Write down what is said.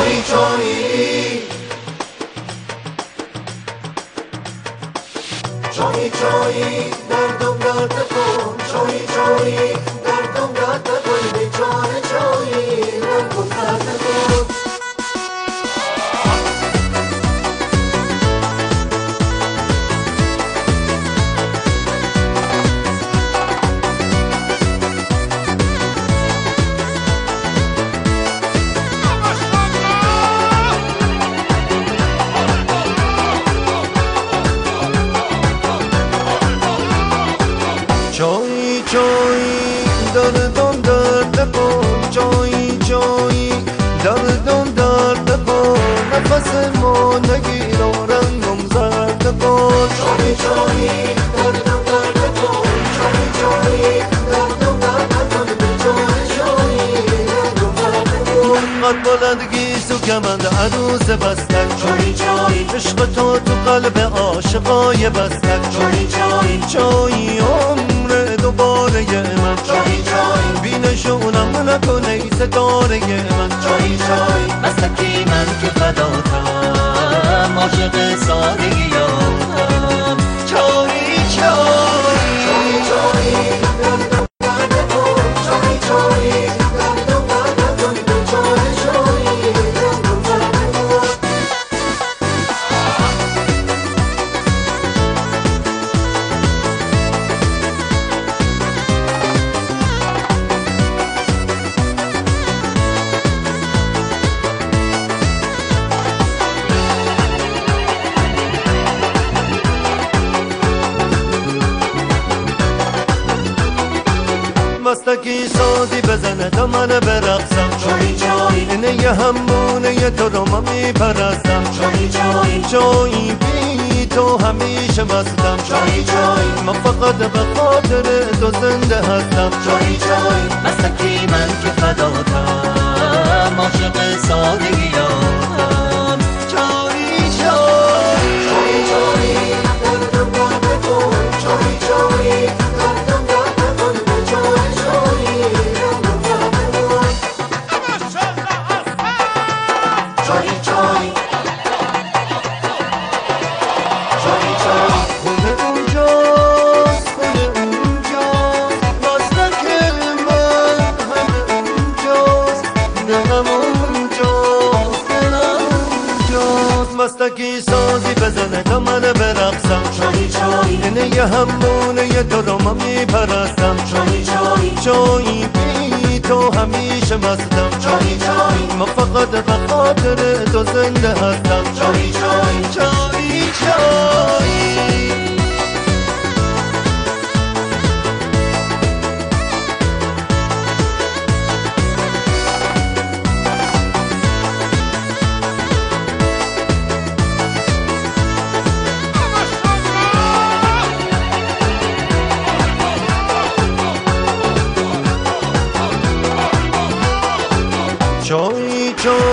چای چای چای چای دردم درد کن چای چای دردم چای چای دردم درد کن چای چای دردم درد کن نفس ما نگیر و رنگم زرد کن. چای چای دردم درد کن. چای چای دردم درد کن. بیچاره چای رنگم زرد کن. قد بلندگی تو کمند عروس بستک. چای چای عشق تو تو قلب عاشقای بستک. چای چای چای دوباره من. چای چای بی نشونم نکنه ای ستاره من. چای چای مسکی من که فداتم؟ عاشق سادگیاتم مستکی سازی بزنه تا من برقصم. چای چای. اینه یه همونه یه تو رو من میپرستم. چای چای. چای بی تو همیشه مستم. چای چای. من فقط به خاطر تو زنده هستم. چای چای. مسکی من که فداتم عاشق مستکی سازی بزنه تا من برقصم. چای چای اینه یه همونه یه تو رو من میپرستم. چای چای چای بی تو همیشه مستم. چای چای من فقط به خاطر تو زنده هستم. چای چای چای چای